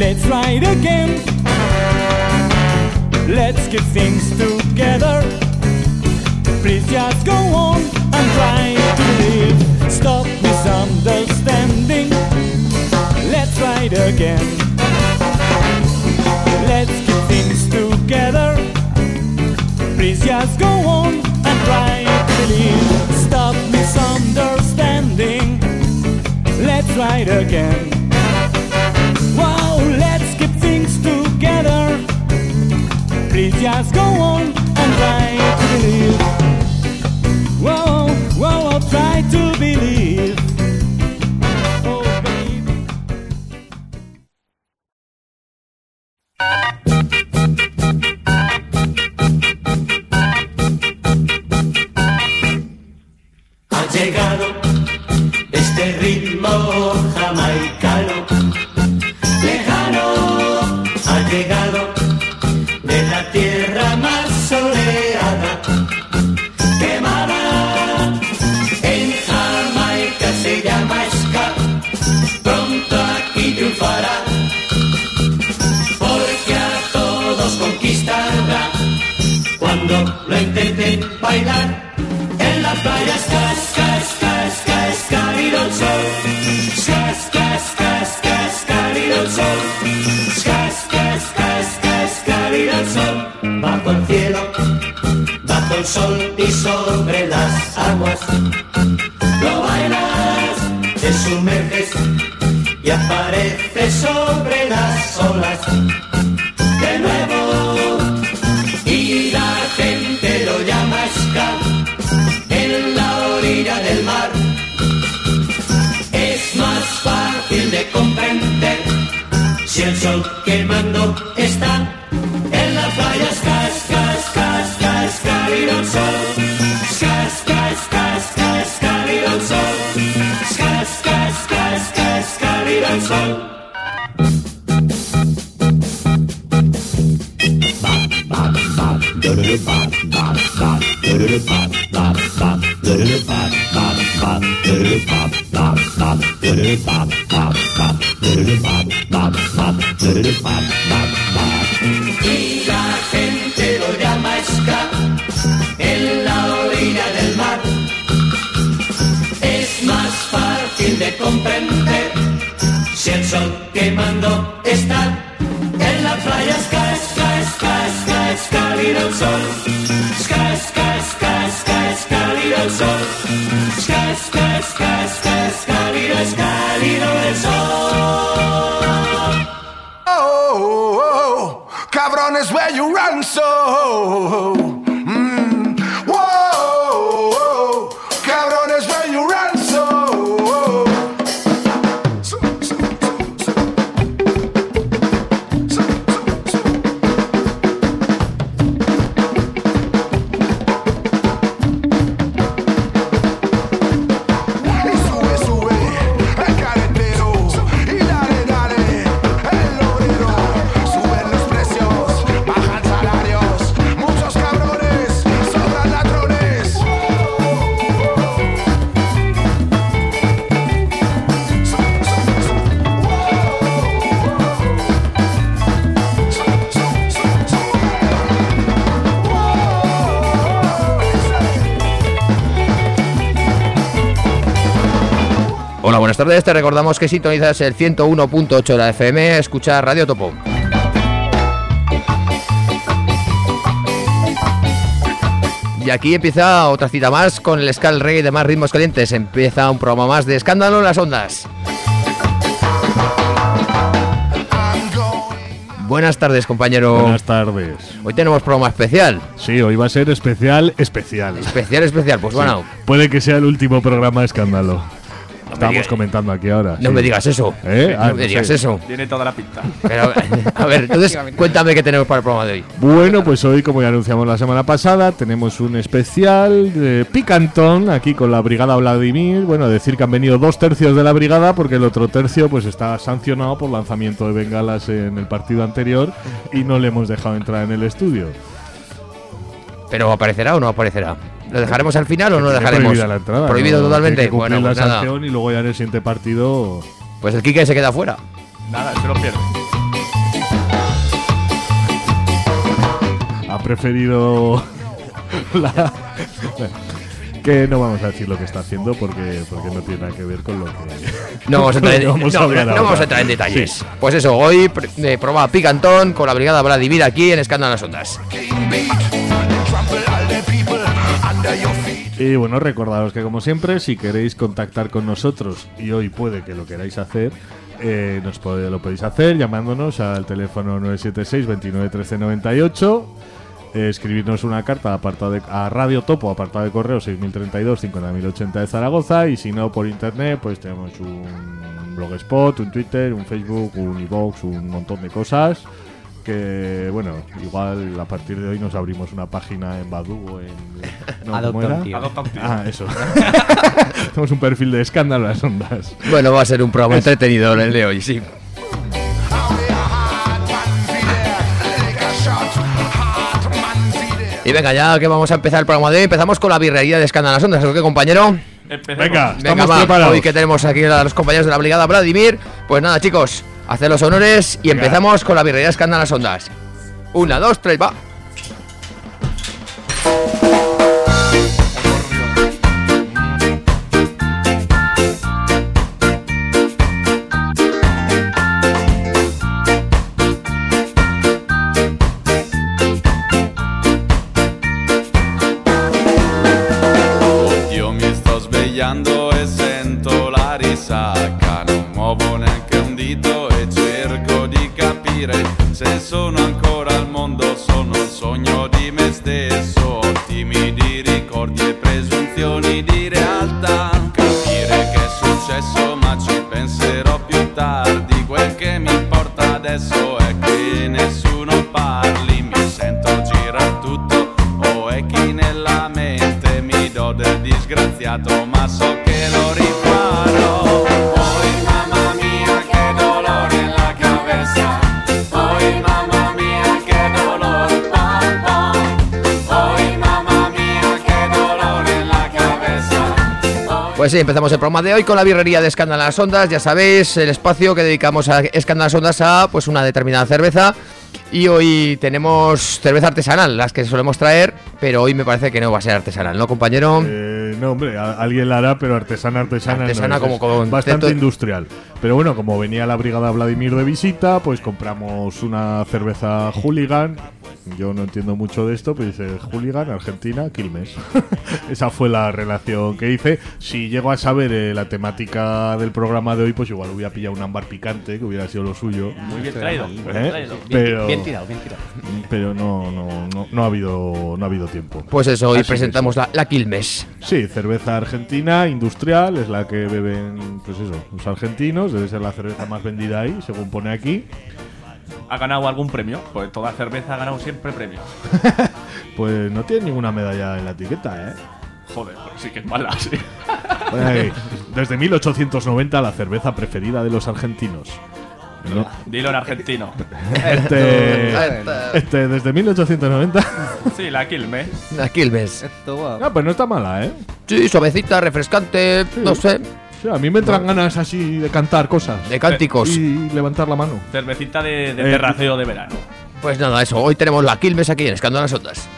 Let's it again. Let's get things together. Please just go on and try to live. Stop misunderstanding. Let's try again. Let's get things together. Please just go on and try to believe. Stop misunderstanding. Let's try again. Just go on and try to believe. Whoa, whoa, I'll try to sol y sobre las aguas. Lo bailas, te sumerges y apareces sobre las olas. De nuevo, y la gente lo llama ska en la orilla del mar. Es más fácil de comprender si el sol quemando ska, y el sol. Ska, ska, ska, ska, ska, y el sol. Ska, ska, ska, ska, ska, y el sol. Si el sol quemando está en la playa. Ska, ska, es cálido el sol. Ska, ska, es cálido el sol. Es cálido, es cálido el sol. Oh, oh, oh, cabrones, where you run so? tardes, te recordamos que sintonizas el 101.8 de la FM, escucha Radio Topo. Y aquí empieza otra cita más con el Scal Reggae y demás ritmos calientes. Empieza un programa más de Escándalo en las Ondas. Buenas tardes, compañero. Buenas tardes. Hoy tenemos programa especial. Sí, hoy va a ser especial, especial. Especial, especial, pues bueno. Puede que sea el último programa de Escándalo. Estamos digas- comentando aquí ahora. no sí. me digas eso. ¿Eh? Ah, No me no digas eso. Tiene toda la pinta. Pero, a ver, entonces cuéntame qué tenemos para el programa de hoy. Bueno, pues hoy, como ya anunciamos la semana pasada, tenemos un especial de Picantón aquí con la Brigada Vladimir. Bueno, decir que han venido dos tercios de la brigada porque el otro tercio pues está sancionado por lanzamiento de bengalas en el partido anterior y no le hemos dejado entrar en el estudio. ¿Pero aparecerá o no aparecerá? ¿Lo dejaremos al final o no lo dejaremos? Prohibida la entrada. Prohibido ¿no? totalmente. Que Bueno, pues la nada. sanción y luego ya en el siguiente partido Pues el Kike se queda fuera. Nada, se lo pierde. ha preferido la- que no vamos a decir lo que está haciendo porque porque no tiene nada que ver con lo que No vamos a entrar en, lo que vamos a no, hablar no ahora. vamos a entrar en detalles. Sí. Pues eso, hoy pr- eh, programa Picantón con la Brigada Vladimir aquí en Escándalo en las Ondas. Y bueno, recordaros que como siempre, si queréis contactar con nosotros, y hoy puede que lo queráis hacer, eh, nos lo podéis hacer llamándonos al teléfono 976 29 13 98, eh, escribirnos una carta apartado de, a Radio Topo, apartado de correo 6032 50080 de Zaragoza, y si no por internet, pues tenemos un blogspot, un Twitter, un Facebook, un iVoox, un montón de cosas. Que bueno, igual a partir de hoy nos abrimos una página en Badu o en. no, ¿cómo Adopta era? un tío. Adopta un tío. Ah, eso. Tenemos un perfil de escándalo a las ondas. Bueno, va a ser un programa entretenido el de hoy, sí. A a. Y venga, ya que vamos a empezar el programa de hoy, empezamos con la birrería de Escándalo en las Ondas. ¿O qué, compañero? Empecemos. Venga, Venga, estamos va, preparados. hoy que tenemos aquí a los compañeros de la Brigada Vladimir. Pues nada, chicos, haced los honores y empezamos con la birrería de Escándalo las Ondas. Una, dos, tres, va. Penserò Pues sí, empezamos el programa de hoy con la birrería de Escándalo las Ondas. Ya sabéis, el espacio que dedicamos a Escándalo las Ondas a pues una determinada cerveza. Y hoy tenemos cerveza artesanal, las que solemos traer, pero hoy me parece que no va a ser artesanal, ¿no, compañero? Eh, no, hombre, alguien la hará, pero artesana, artesana. Artesana es, como es con Bastante teto- industrial. Pero bueno, como venía la brigada Vladimir de visita, pues compramos una cerveza hooligan. Yo no entiendo mucho de esto, pero dice hooligan, Argentina, Quilmes. Esa fue la relación que hice. Si llego a saber eh, la temática del programa de hoy, pues igual hubiera pillado un ámbar picante, que hubiera sido lo suyo. Muy bien traído. muy bien ¿Eh? traído. Bien, Pero- bien tirado, bien tirado. Pero no, no, no, no ha habido, no ha habido tiempo. Pues eso, hoy Así presentamos la, la Quilmes. Sí, cerveza argentina industrial, es la que beben, pues eso, los argentinos, debe ser la cerveza más vendida ahí, según pone aquí. ¿Ha ganado algún premio? Pues toda cerveza ha ganado siempre premios. Pues no tiene ninguna medalla en la etiqueta, ¿eh? Joder, pues sí que es mala, sí. Desde 1890 la cerveza preferida de los argentinos. No, Dilo en argentino. este, este, desde 1890. Sí, la Quilmes. La Quilmes. Esto va. Ah, pues no está mala, ¿eh? Sí, suavecita, refrescante, no sé, Sí, a mí me entran ganas así de cantar cosas. de cánticos. Y levantar la mano. Cervecita de, de Eh, terraceo de verano. Pues nada, eso, hoy tenemos la Quilmes aquí en Escándalo en las Ondas.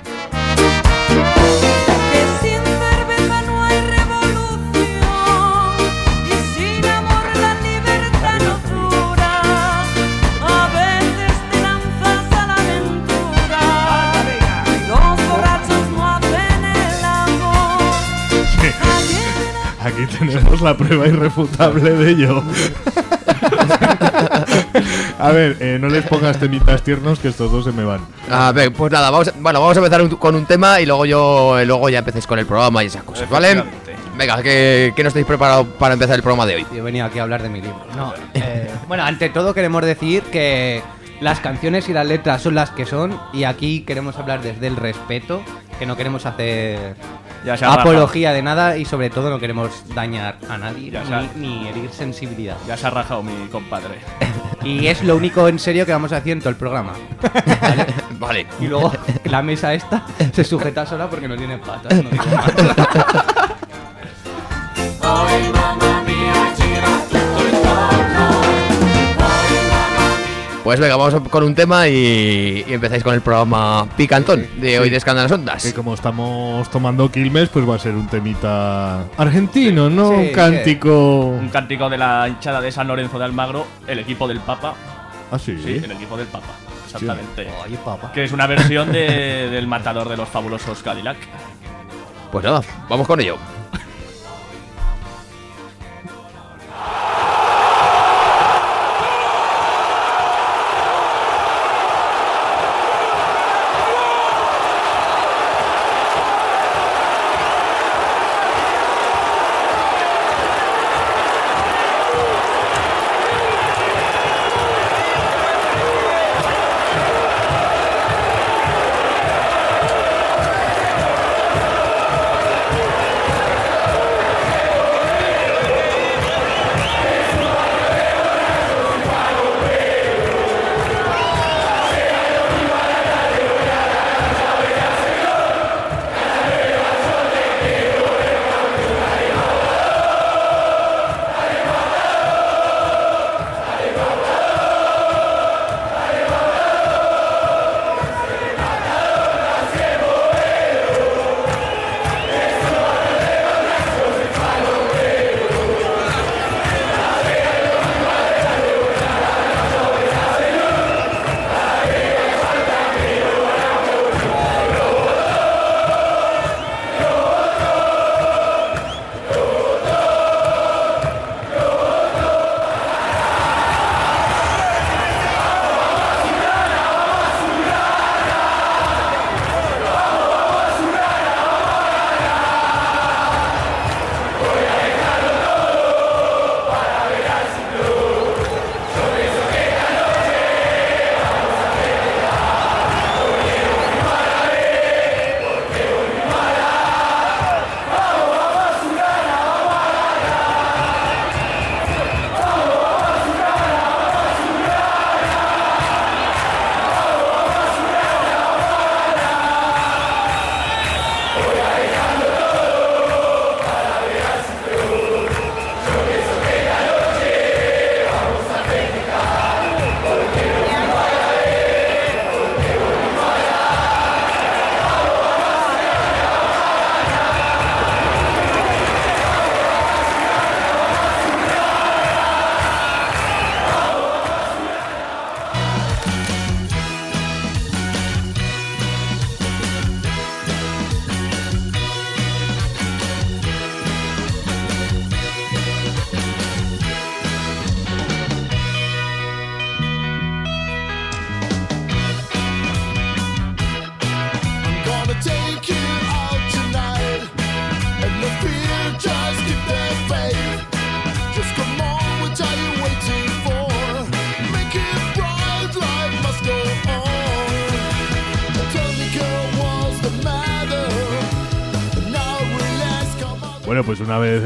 Aquí tenemos la prueba irrefutable de ello. a ver, eh, no les pongas temitas tiernos que estos dos se me van. A ver, pues nada, vamos a, bueno, vamos a empezar un- con un tema y luego yo eh, luego ya empecéis con el programa y esas cosas, ¿vale? Venga, que, que no estáis preparados para empezar el programa de hoy. Yo he venido aquí a hablar de mi libro. No, eh, bueno, ante todo queremos decir que las canciones y las letras son las que son y aquí queremos hablar desde el respeto, que no queremos hacer Ya se ha apología de nada y sobre todo no queremos dañar a nadie Ya se ha- ni, herir sensibilidad. Ya se ha rajado mi compadre. Y es lo único en serio que vamos a hacer en todo el programa. Vale. Y luego la mesa esta se sujeta sola porque no tiene patas. no digo más. Pues venga, vamos con un tema y, y empezáis con el programa picantón de hoy de Escándalas Ondas. Que como estamos tomando Quilmes, pues va a ser un temita argentino, ¿no? Sí, un cántico. Un cántico de la hinchada de San Lorenzo de Almagro, el equipo del Papa. Ah, sí. Sí, el equipo del Papa, exactamente. Oye, papá. Que es una versión de- del matador de los fabulosos Cadillac. Pues nada, vamos con ello.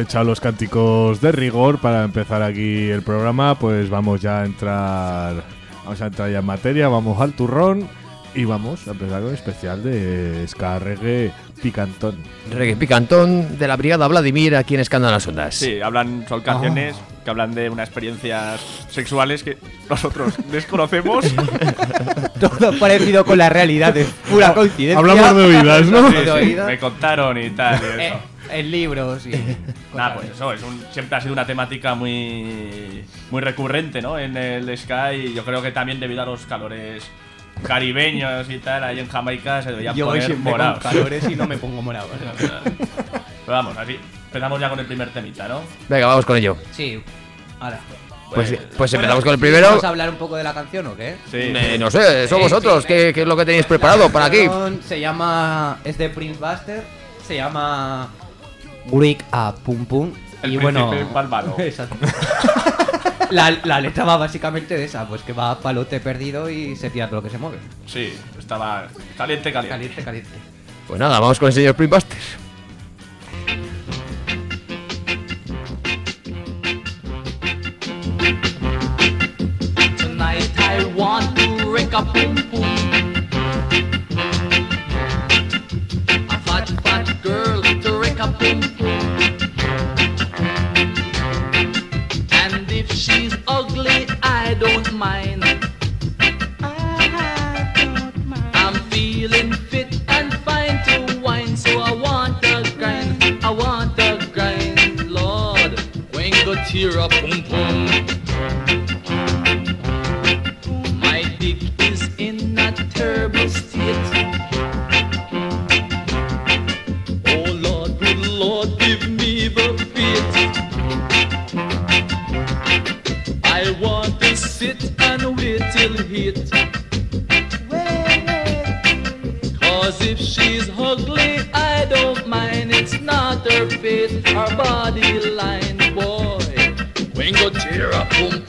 Echados los cánticos de rigor para empezar aquí el programa, pues vamos ya a entrar, vamos a entrar ya en materia, vamos al turrón y vamos a empezar con el especial de Ska Reggae Picantón. Reggae picantón de la brigada Vladimir aquí en Escándalas Ondas. Sí, hablan, son canciones Ah. que hablan de unas experiencias sexuales que nosotros desconocemos. Todo parecido con la realidad, es pura coincidencia. Hablamos de oídas, ¿no? Sí, De sí, oídas. me contaron y tal. Y Eh, eso. En libros y. Nada, pues eso, es un- siempre ha sido una temática muy, muy recurrente, ¿no? En el Sky, y yo creo que también debido a los calores caribeños y tal, ahí en Jamaica se deberían Yo voy poner morados. calores y no me pongo morado. Pero vamos, así. empezamos ya con el primer temita, ¿no? Venga, vamos con ello. Sí, ahora. Pues, Pues- pues empezamos con el primero. ¿Vamos a hablar un poco de la canción o qué? Sí. Eh, no sé, eso Sí, vosotros, sí, ¿qué, qué es lo que tenéis preparado para aquí? Se llama. Es de Prince Buster. Se llama. Brick a Pum Pum. El y bueno. Exacto. la, la letra va básicamente de esa: pues que va a palote perdido y se tira todo lo que se mueve. Sí, estaba caliente, caliente. Caliente, caliente. Pues nada, vamos con el señor Prim Buster. Tonight I want to wreck a boom boom. And if she's ugly, I don't mind. I'm feeling fit and fine to so I want a grind. I want a grind, Lord. When go tear up boom boom. If she's ugly, I don't mind. It's not her face, her body line, boy. When go tear up, boom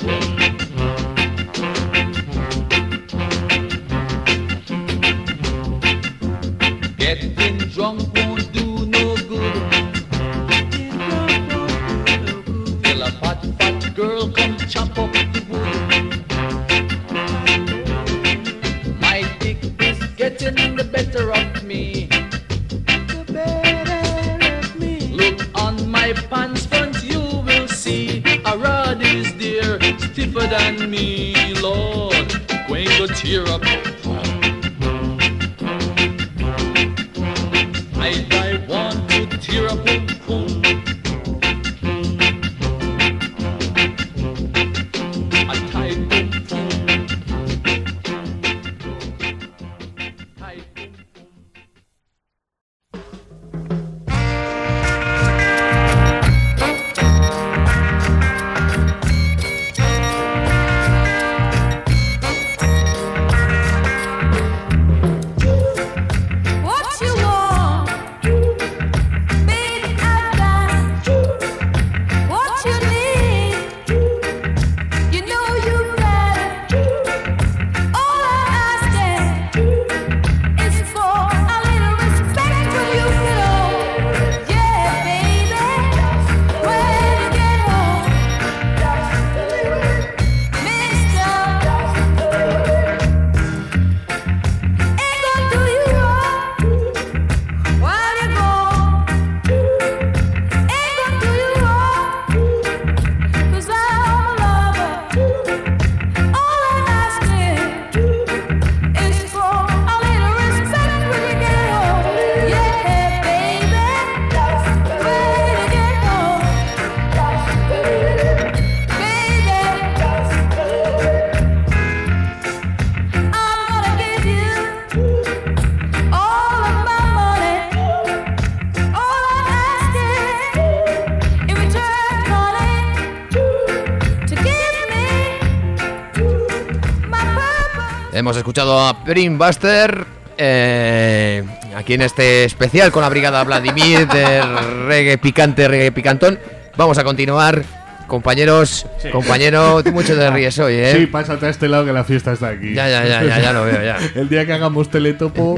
Hemos escuchado a Prim Buster eh, aquí en este especial con la brigada Vladimir de reggae picante, reggae picantón. Vamos a continuar, compañeros. Sí. Compañero, tú mucho te ríes hoy, ¿eh? Sí, pásate a este lado que la fiesta está aquí. Ya, ya, ya, ya, ya lo veo, ya. El día que hagamos teletopo,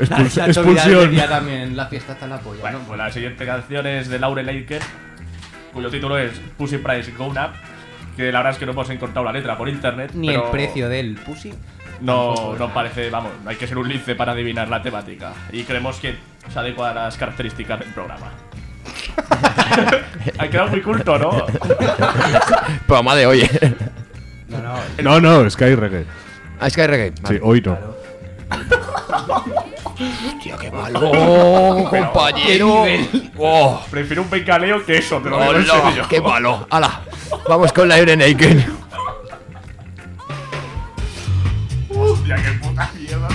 expuls- la expulsión. día también, la fiesta está en la polla, Bueno, ¿no? pues la siguiente canción es de Laurel Aitken, cuyo título es Pussy Price Gone Up, que la verdad es que no hemos encontrado la letra por internet. Ni pero el precio del pussy. No, no parece, vamos, no hay que ser un lince para adivinar la temática. Y creemos que se adecua a las características del programa. ha quedado muy culto, ¿no? Programa de hoy. ¿eh? No, no. No, no, Sky Reggae. Ah, es que hay reggae. Sí, hoy no. Hostia, qué malo. Oh, compañero. Oh, Prefiero un bencaleo que eso, te lo digo en hola, serio. qué malo. Hala, vamos con la Iron Aiken. Puta mierda.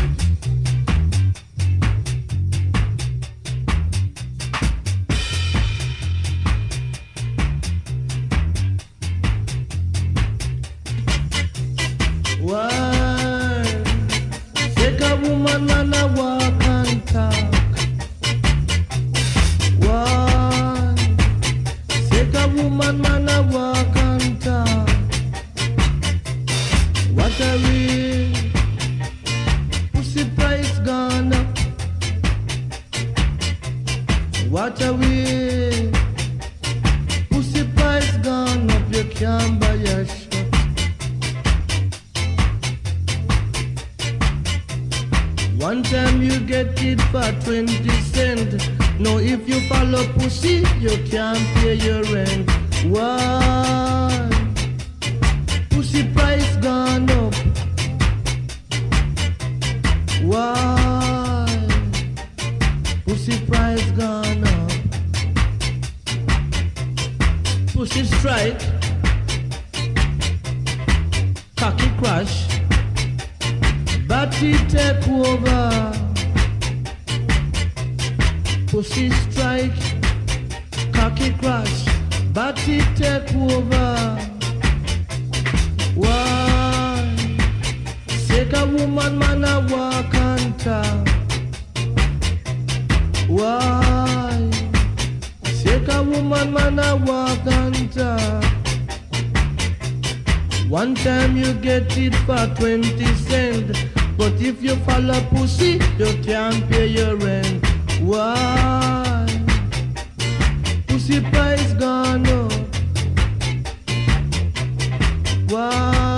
20. But if you follow pussy, you can't pay your rent. Why? Pussy price gone up. Why?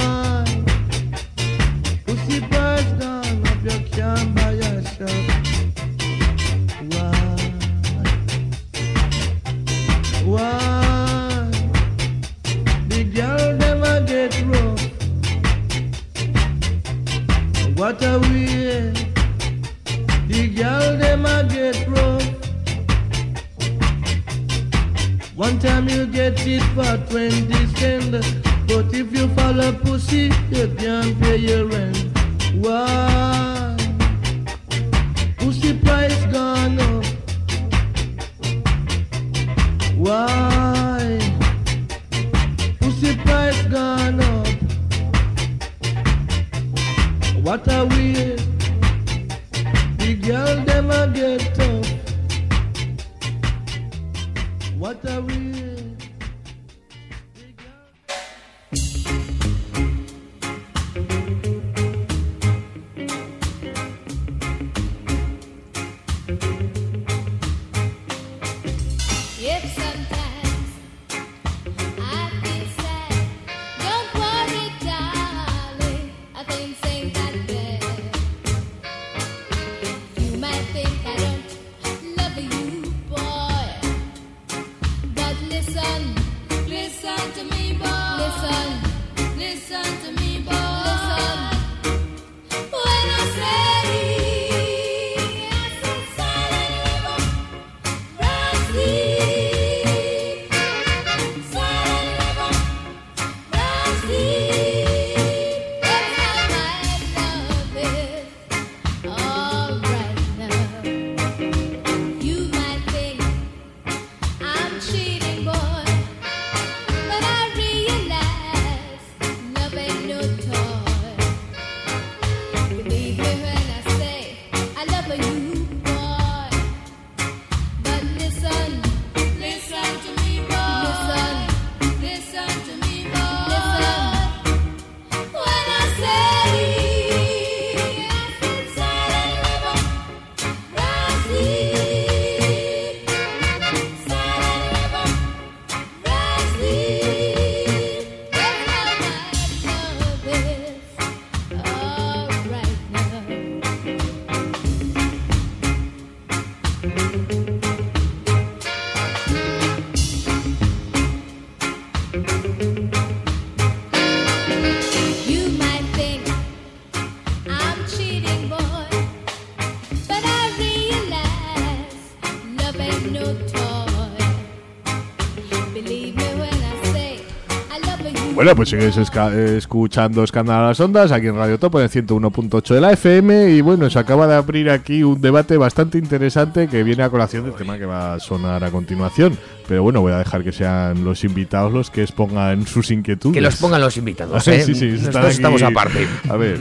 Bueno, pues sigues esca- escuchando Escándalo a las Ondas aquí en Radio Topo en el 101.8 de la FM y bueno, se acaba de abrir aquí un debate bastante interesante que viene a colación del tema que va a sonar a continuación. Pero bueno, voy a dejar que sean los invitados los que expongan sus inquietudes. Que los pongan los invitados, Sí, ¿eh? sí, sí, Nosotros estamos aparte. A ver,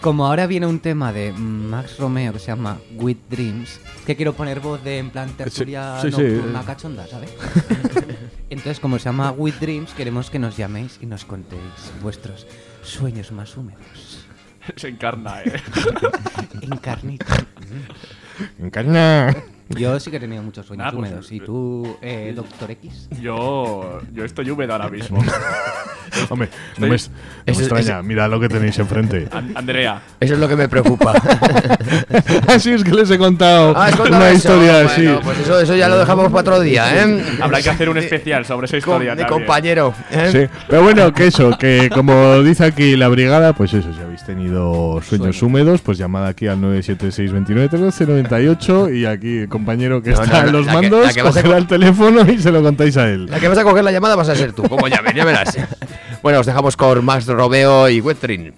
Como ahora viene un tema de Max Romeo que se llama With Dreams, que quiero poner voz de en plan tertulia sí, sí, nocturna eh. cachonda, ¿sabes? Entonces, como se llama With Dreams, queremos que nos llaméis y nos contéis vuestros sueños más húmedos. Se encarna, eh. Encarnito. encarna. Yo sí que he tenido muchos sueños Ah, pues, húmedos. ¿Y tú, eh, Doctor X? Yo, yo estoy húmedo ahora mismo. Hombre, no me, no me Ese- extraña. Mirad lo que tenéis enfrente. An- Andrea. Eso es lo que me preocupa. Así es que les he contado Ah, ¿has contado una eso? historia Bueno, así. Pues eso, eso ya lo dejamos para otro día, ¿eh? Habrá que hacer un especial sobre esa historia. de compañero. ¿eh? Sí, pero bueno, que eso, que como dice aquí la brigada, pues eso, si habéis tenido sueños húmedos, pues llamad aquí al 976 29 13 98 y aquí compañero que No, está no, en los la que- mandos la que vas a cogerá el teléfono y se lo contáis a él. La que vas a coger la llamada vas a ser tú, como llamen, ya verás. Bueno, os dejamos con Max Robeo y Wetrin.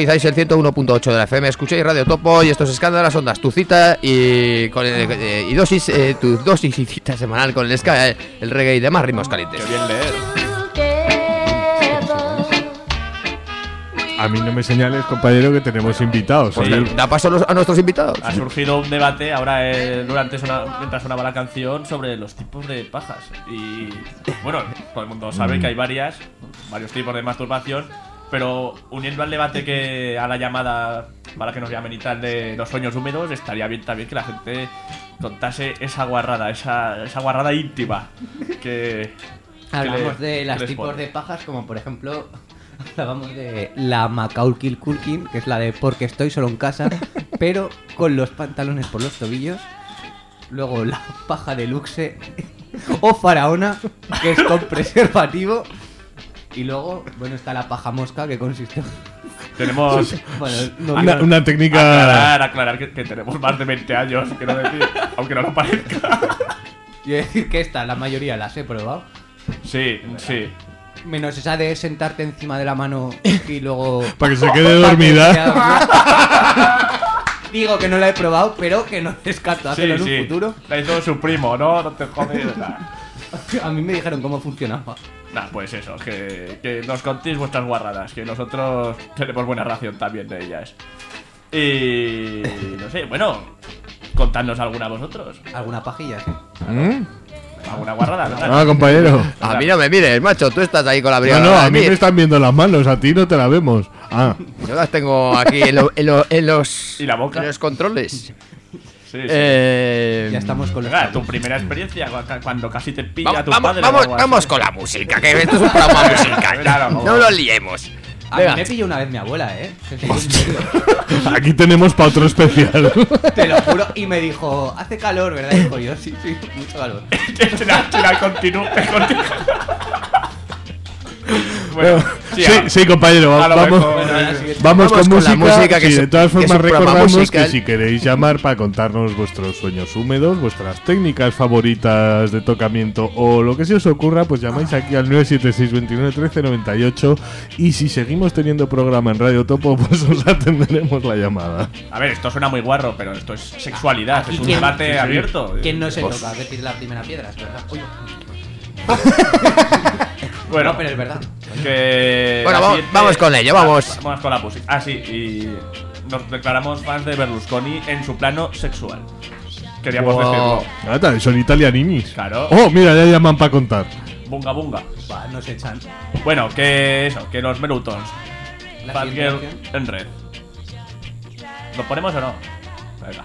Sintonizáis el 101.8 de la FM, escucháis Radio Topo y estos escándalos ondas, tu cita y, con el- eh, y dosis, eh, tu dosis y cita semanal con el ska, eh, el reggae y demás ritmos calientes. Qué bien leer. A mí no me señales, compañero, que tenemos invitados. Pues ¿eh? da- paso a los- a nuestros invitados. Ha surgido un debate ahora eh, durante sona- mientras sonaba la canción sobre los tipos de pajas. Y bueno, todo el mundo sabe Mm. que hay varias, varios tipos de masturbación, pero uniendo al debate que a la llamada para que nos llamen y tal de los sueños húmedos, estaría bien también que la gente contase esa guarrada, esa, esa guarrada íntima que. Hablamos que le- de las tipos pone. de pajas, como por ejemplo, hablábamos de la Macaulay Culkin, que es la de porque estoy solo en casa, pero con los pantalones por los tobillos. Luego la paja de Luxe o Faraona, que es con preservativo. Y luego, bueno, está la paja mosca, que consiste. Tenemos. Bueno, no- Una, una técnica. Aclarar, aclarar que, que tenemos más de 20 años, quiero decir, aunque no lo parezca. Quiero decir que esta, la mayoría las he probado. Sí, sí. Menos esa de sentarte encima de la mano y luego. Para que se quede dormida. Digo que no la he probado, pero que no descarto Sí, hacerlo en un sí. futuro. La hizo su primo, ¿no? No te jodes. A mí me dijeron cómo funcionaba. Nah, pues eso, que, que nos contéis vuestras guarradas, que nosotros tenemos buena ración también de ellas. Y. No sé, bueno, contadnos alguna vosotros. ¿Alguna pajilla? Sí. ¿Mm? ¿Alguna guarrada? ¿verdad? Ah, compañero. A mí no me mires, macho. Tú estás ahí con la No, brigada. no, a de mí me están viendo las manos, a ti no te la vemos. Ah, Yo las tengo aquí en, lo- en lo- en los, ¿Y la boca? en los controles. Sí, sí. Eh, Ya estamos con los. Venga, tu primera experiencia cu- cuando casi te pilla Vamos, tu vamos, padre. o vamos, algo así. vamos con la música, que esto es un programa musical. Claro, vamos. no lo liemos. A mí Venga. me pilló una vez mi abuela, ¿eh? Aquí tenemos para otro especial. Te lo juro. Y me dijo, hace calor, ¿verdad? Y dijo yo, sí, sí, mucho calor. Chira, chira, continúa, continúa. Bueno, sí, Sí, a- sí, compañero, vamos, que- vamos, Vamos con, con la música. música, que Sí, de todas que formas, programa recordamos musical. que si queréis llamar para contarnos vuestros sueños húmedos, vuestras técnicas favoritas de tocamiento o lo que se os ocurra, pues llamáis aquí al 976 29 13 98 y si seguimos teniendo programa en Radio Topo, pues os atenderemos la llamada. A ver, esto suena muy guarro, pero esto es sexualidad, es un quién- debate Sí, sí. abierto. ¿Quién no se Pues, toca? Que tire la primera piedra, es verdad. Oye. Bueno, No, pero es verdad. que. Bueno, vamos- siguiente- vamos con ello, vamos. Ah, Vamos con la música. Ah, sí, y. Nos declaramos fans de Berlusconi en su plano sexual. Queríamos Wow. decirlo. Ah, son italianinis. Claro. Oh, mira, ya llaman para contar. Bunga bunga. Va, nos echan. Bueno, que eso, que los Melutons. Girl canción. en red. ¿Lo ponemos o no? Venga.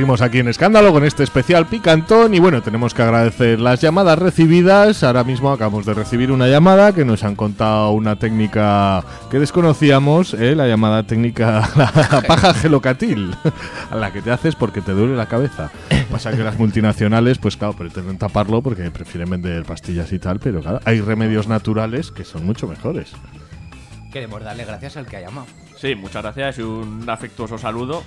Seguimos aquí en Escándalo con este especial picantón y bueno, tenemos que agradecer las llamadas recibidas. Ahora mismo acabamos de recibir una llamada que nos han contado una técnica que desconocíamos, ¿eh? la llamada técnica la paja gelocatil, a la que te haces porque te duele la cabeza. Pasa que las multinacionales, pues claro, pretenden taparlo porque prefieren vender pastillas y tal, pero claro, hay remedios naturales que son mucho mejores. Queremos darle gracias al que ha llamado. Sí, muchas gracias y un afectuoso saludo.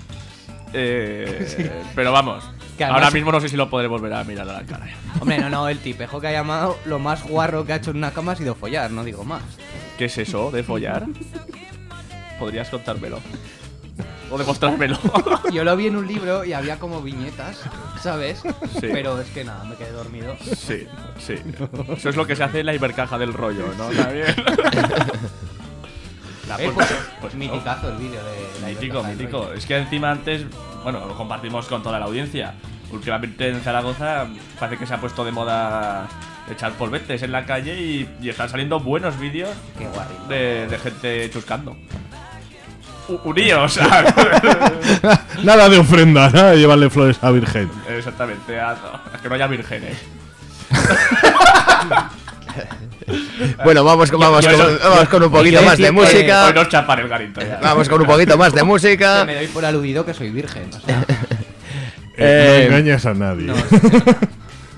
Eh, Pero vamos, además- ahora mismo no sé si lo podré volver a mirar a la cara. Hombre, no, no, el tipejo que ha llamado, lo más guarro que ha hecho en una cama ha sido follar, no digo más. ¿Qué es eso de follar? Podrías contármelo. O demostrármelo. Yo lo vi en un libro y había como viñetas, ¿sabes? Sí. Pero es que nada, me quedé dormido. Sí, sí. Eso es lo que se hace en la hipercaja del rollo, ¿no? También. La Eh, pues, pues miticazo el vídeo de la Mítico, mítico. Es que encima antes, bueno, lo compartimos con toda la audiencia. Últimamente en Zaragoza parece que se ha puesto de moda echar polvetes en la calle y, y están saliendo buenos vídeos Qué guay. de, de gente chuscando. Uníos, nada de ofrenda, nada de llevarle flores a Virgen. Exactamente, ah, no, es que no haya vírgenes. Bueno, vamos, con- vamos, con, vamos con un poquito más de música. Hoy nos chapan el garito ya. Vamos con un poquito más de Que música. me doy por aludido que soy virgen. O sea, Eh, Eh, no engañas a nadie. no,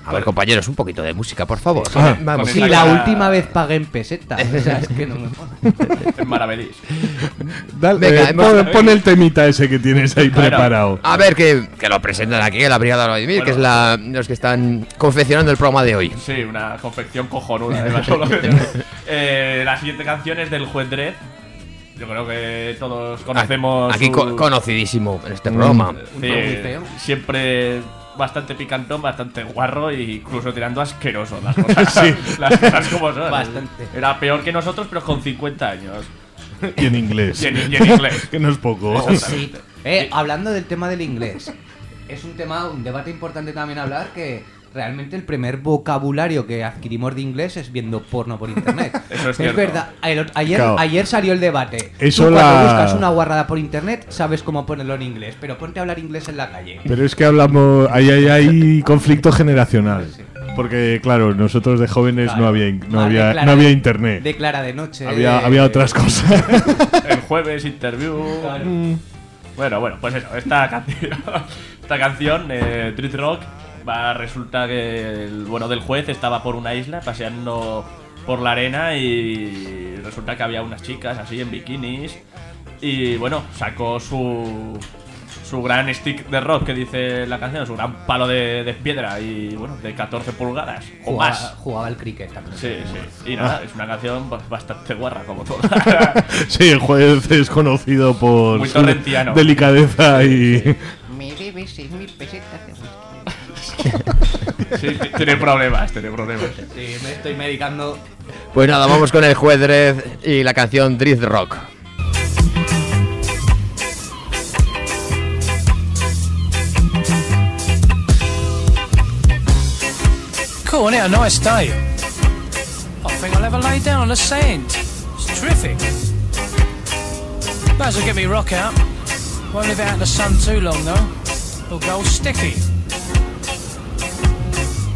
A ver, compañeros, un poquito de música, por favor. Ah. Vamos. Si la cara- última vez pagué en pesetas, o sea, es que no me mola. En Maravedís. Dale, Venga, eh, pon, pon el temita ese que tienes ahí Claro. preparado. A ver, que, que lo presentan aquí en la Brigada Vladimir, que es la, los que están confeccionando el programa de hoy. Sí, una confección cojonuda. además, solo- Eh, la siguiente canción es del juez Dredd. Yo creo que todos conocemos. Aquí su- co- conocidísimo en este programa. Un Sí, siempre bastante picantón, bastante guarro e incluso tirando asqueroso las cosas, las cosas como son. Bastante. Era peor que nosotros, pero con 50 años. Y en inglés. Y en, y en inglés. que no es poco. Sí. Eh, hablando del tema del inglés, es un tema, un debate importante también hablar que realmente el primer vocabulario que adquirimos de inglés es viendo porno por internet. Eso es verdad. El- ayer, Claro. ayer salió el debate. Eso Tú cuando la- buscas una guarrada por internet sabes cómo ponerlo en inglés, pero ponte a hablar inglés en la calle. Pero es que hablamos. Ahí hay, hay conflicto generacional. Porque, claro, nosotros de jóvenes Claro. no había, no había, no había de- internet. Declara de noche. Había, había otras cosas. El jueves, interview. Claro. Bueno, bueno, pues eso, esta canción, esta canción, eh, Street Rock, va, resulta que el bueno del juez estaba por una isla paseando por la arena y resulta que había unas chicas así en bikinis y bueno, sacó su su gran stick de rock que dice la canción, su gran palo de, de piedra y bueno, de 14 pulgadas o jugaba, más. jugaba el cricket también. Sí, sí. Y nada, es una canción bastante guarra como toda. sí, el juez es conocido por Muy su delicadeza y. Mil pesetas. Sí, tiene problemas, tiene problemas. Sí, me estoy medicando. Pues nada, vamos con el juez Dredd y la canción Drift Rock. Cool, isn't it? A nice day. I think I'll have a lay down on the sand. It's terrific. Might as well get me rock out. Won't live out in the sun too long though. It'll go sticky.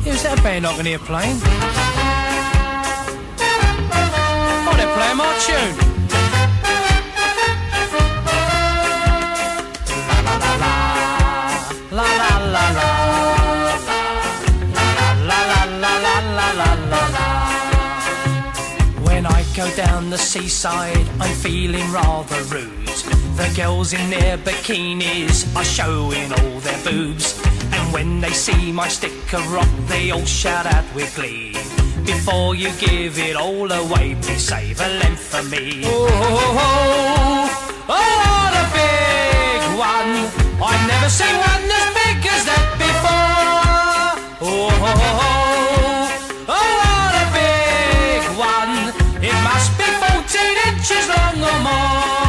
Is that band I can hear playing? Oh, they're playing my tune. La la la la. When I go down the seaside, I'm feeling rather rude. The girls in their bikinis are showing all their boobs. When they see my stick of rock, they all shout out with glee. Before you give it all away, please save a length for me. Oh, oh, oh, oh, oh what a big one! I've never seen one as big as that before. Oh, oh, oh, oh, oh a big one! It must be 14 inches long or more.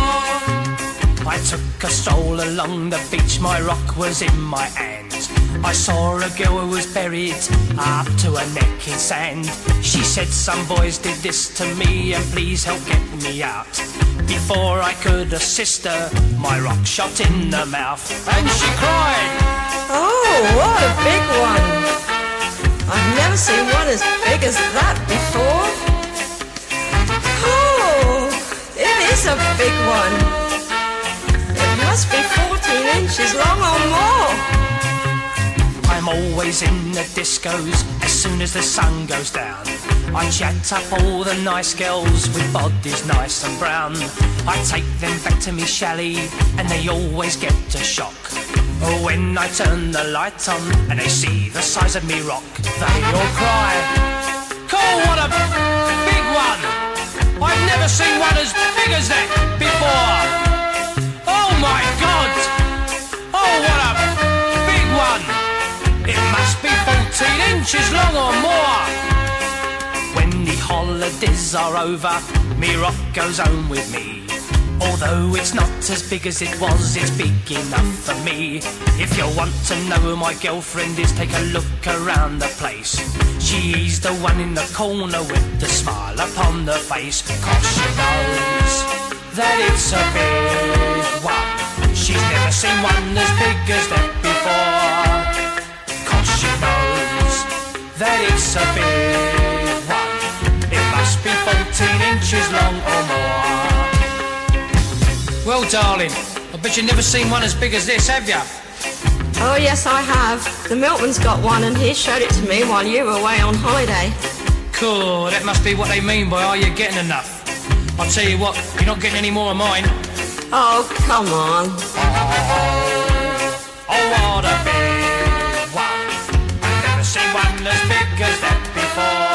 Took a stroll along the beach, my rock was in my hands. I saw a girl who was buried up to her neck in sand. She said, Some boys did this to me, and please help get me out. Before I could assist her, my rock shot in the mouth, and she cried, Oh, what a big one! I've never seen one as big as that before. Oh, it is a big one. Must be 14 inches long or more. I'm always in the discos as soon as the sun goes down. I chat up all the nice girls with bodies nice and brown. I take them back to me chalet and they always get a shock. Oh, when I turn the light on and they see the size of me rock, they all cry. Cool, what a big one! I've never seen one as big as that before. What a big one! It must be 14 inches long or more. When the holidays are over, me rock goes home with me. Although it's not as big as it was, it's big enough for me. If you want to know who my girlfriend is, take a look around the place. She's the one in the corner with the smile upon the face. Cause she knows that it's a big one. She's never seen one as big as that before. Cause she knows that it's a big one. It must be 14 inches long or more. Well, darling, I bet you've never seen one as big as this, have you? Oh, yes, I have. The milkman's got one and he showed it to me while you were away on holiday. Cool, that must be what they mean by are you getting enough? I'll tell you what, you're not getting any more of mine. Oh, come on. Oh, oh, what a big one. I've never seen one as big as that before.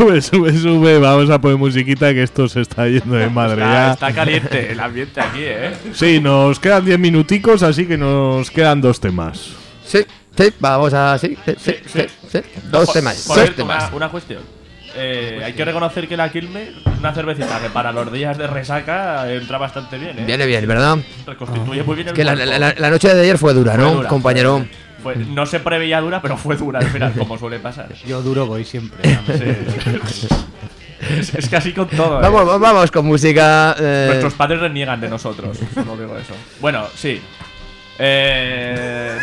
Sube, sube, sube. Vamos a poner musiquita que esto se está yendo de madre Está, ya. está caliente el ambiente aquí, ¿eh? Sí, nos quedan 10 minuticos, así que nos quedan dos temas. Sí, sí, vamos a. Sí, sí, sí, sí, sí. Dos Por- temas. por Dos cierto, temas. Una, una cuestión. Eh, hay que reconocer que la Quilme, una cervecita que para los días de resaca entra bastante bien, ¿eh? Viene bien, ¿verdad? Reconstituye muy bien el Es que la, la- la- la noche de ayer fue dura, Fue ¿no, dura, compañero? Fue- no se preveía dura, pero fue dura al final, como suele pasar. Yo duro voy siempre. Sí. es, es así con todo. ¿eh? Vamos, vamos con música. eh, Nuestros padres reniegan de nosotros, solo digo eso. Bueno, sí. Eh,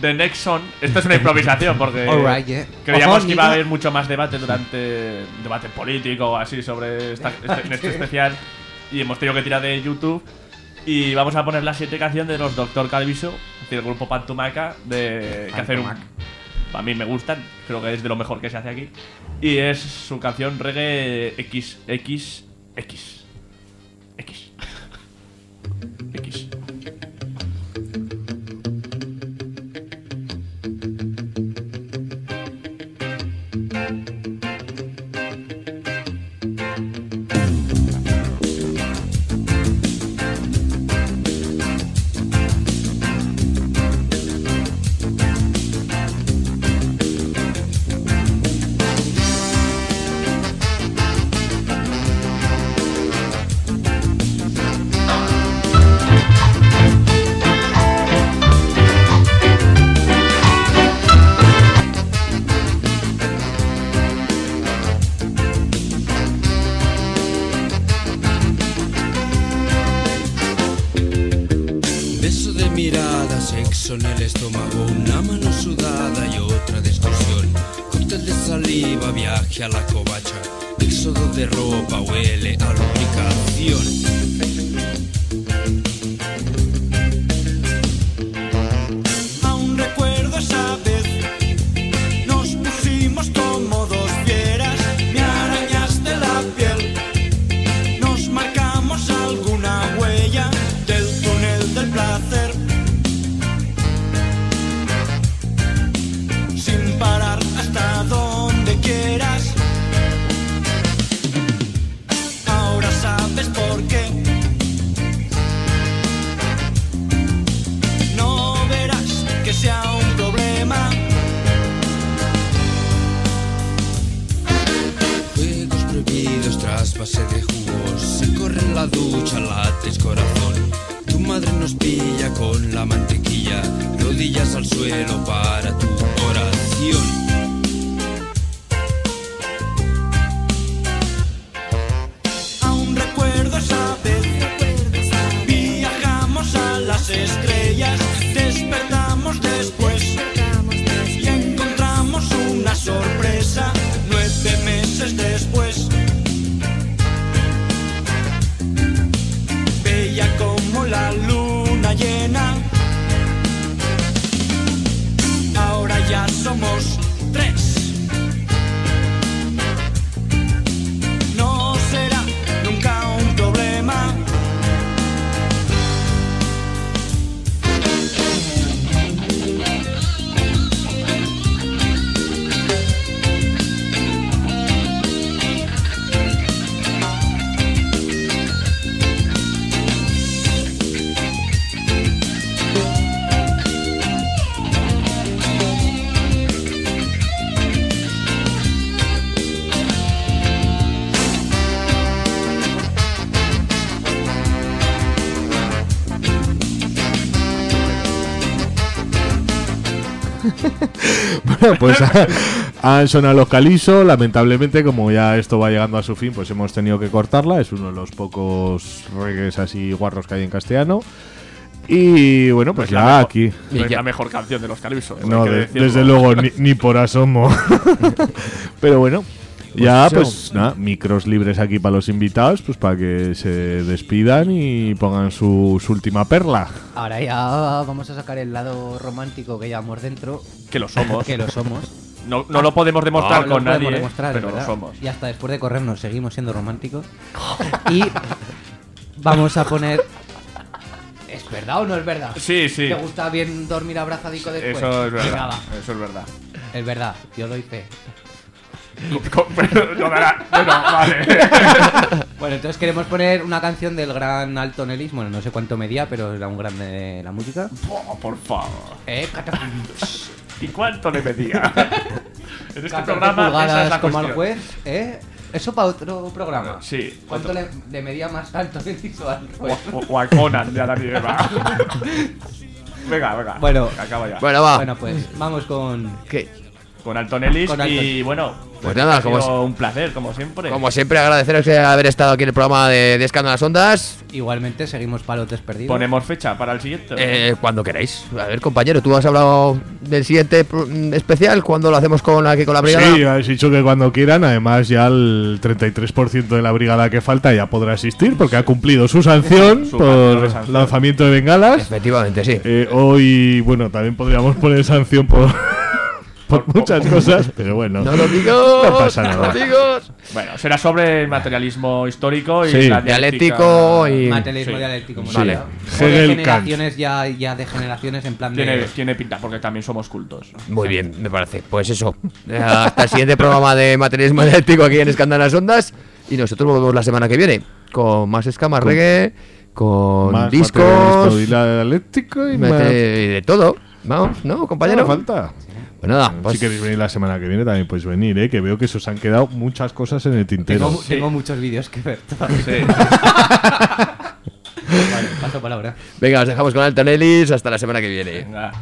The, Next Song. Esto es una improvisación porque yeah. creíamos que iba a haber mucho más debate durante debate político o así sobre esta, este, en este especial y hemos tenido que tirar de YouTube y vamos a poner la siguiente canción de los Doctor Calviso, es decir, el grupo Pantumaca de que hacen un a mí me gustan, creo que es de lo mejor que se hace aquí y es su canción reggae XXX X. a la covacha, éxodo de ropa, huele a lubricación. Bueno, pues han sonado los calisos. Lamentablemente, como ya esto va llegando a su fin, pues hemos tenido que cortarla. Es uno de los pocos reggaes así guarros que hay en castellano. Y bueno, pues No es la ya mejor- aquí. No es la mejor canción de los Calypso. eso No, de- desde luego, ni, ni por asomo. Pero bueno, ya Pues pues nada, micros libres aquí para los invitados, pues para que se despidan y pongan su, su última perla. Ahora ya vamos a sacar el lado romántico que llevamos dentro. Que lo somos. que lo somos. No- no lo podemos demostrar No con lo podemos nadie, demostrar, pero lo verdad. somos. Y hasta después de corrernos seguimos siendo románticos. y vamos a poner. ¿Es verdad o no es verdad? Sí, sí. ¿Te gusta bien dormir abrazadico después? Eso es verdad. Eso es verdad. Es verdad, yo lo hice. No dará- bueno, vale. Bueno, entonces queremos poner una canción del gran Alton Ellis. Bueno, no sé cuánto medía, pero era un grande de la música. Oh, por favor. Eh. ¿Y cuánto le pedía? en este 14 programa esa es la como al juez, ¿eh? Eso para otro programa. Sí. ¿Cuánto le, le medía más alto Ellis o al juez? O, o- o a Conan de Adán y Eva. venga, venga. Bueno, acaba ya. Bueno, va. Bueno, pues vamos con. ¿Qué? Con Alton Ellis Con Alton. y bueno. Pues nada, ha como sido un placer, como siempre. Como siempre, agradeceros de haber estado aquí en el programa de, de Escándalo las Ondas. Igualmente seguimos palotes perdidos. Ponemos fecha para el siguiente. Eh, cuando queráis. A ver, compañero, tú has hablado del siguiente mm, especial. ¿Cuándo lo hacemos con aquí con la brigada? Sí, habéis dicho que cuando quieran, además ya el 33% de la brigada que falta ya podrá asistir porque ha cumplido su sanción Su por sanción. lanzamiento de bengalas. Efectivamente, sí. Eh, hoy, bueno, también podríamos poner sanción por, por muchas cosas, pero bueno, No lo digo. no pasa nada. amigos. Bueno, será sobre el materialismo histórico y Sí. la Dialéctico y- Materialismo Sí. dialéctico. Sí. Vale. De generaciones ya, ya de generaciones en plan Tiene, de. tiene pinta, porque también somos cultos. Muy bien, me parece. Pues eso. Eh, Hasta el siguiente programa de materialismo eléctrico aquí en Escándalo las Ondas. Y nosotros volvemos la semana que viene. Con más escamas reggae, con Más discos. dialéctico y más- de todo. Vamos, ¿no, compañero? No falta. Pues nada, pues- si queréis venir la semana que viene también podéis venir, ¿eh? que veo que se os han quedado muchas cosas en el tintero. Tengo, tengo muchos vídeos que ver. Sí. vale, paso palabra. Venga, os dejamos con Alton Ellis. Hasta la semana que viene. Venga.